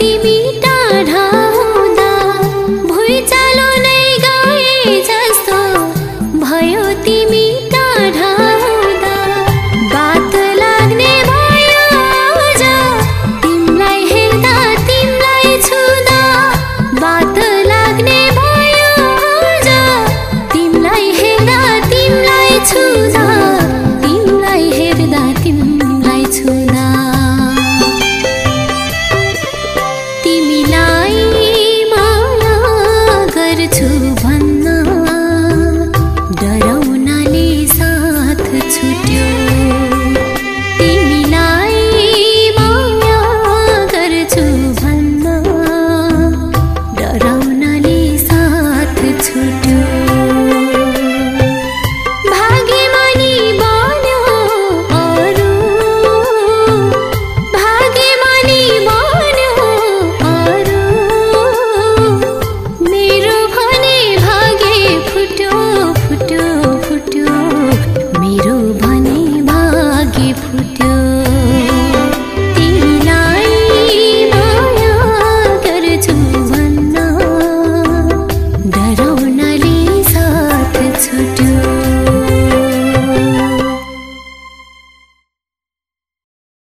পৃথিবীটা ঢা 不丢